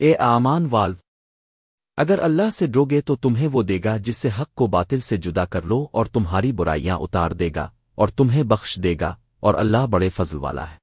اے آمان والو، اگر اللہ سے ڈروگے تو تمہیں وہ دے گا جس سے حق کو باطل سے جدا کر لو اور تمہاری برائیاں اتار دے گا اور تمہیں بخش دے گا اور اللہ بڑے فضل والا ہے۔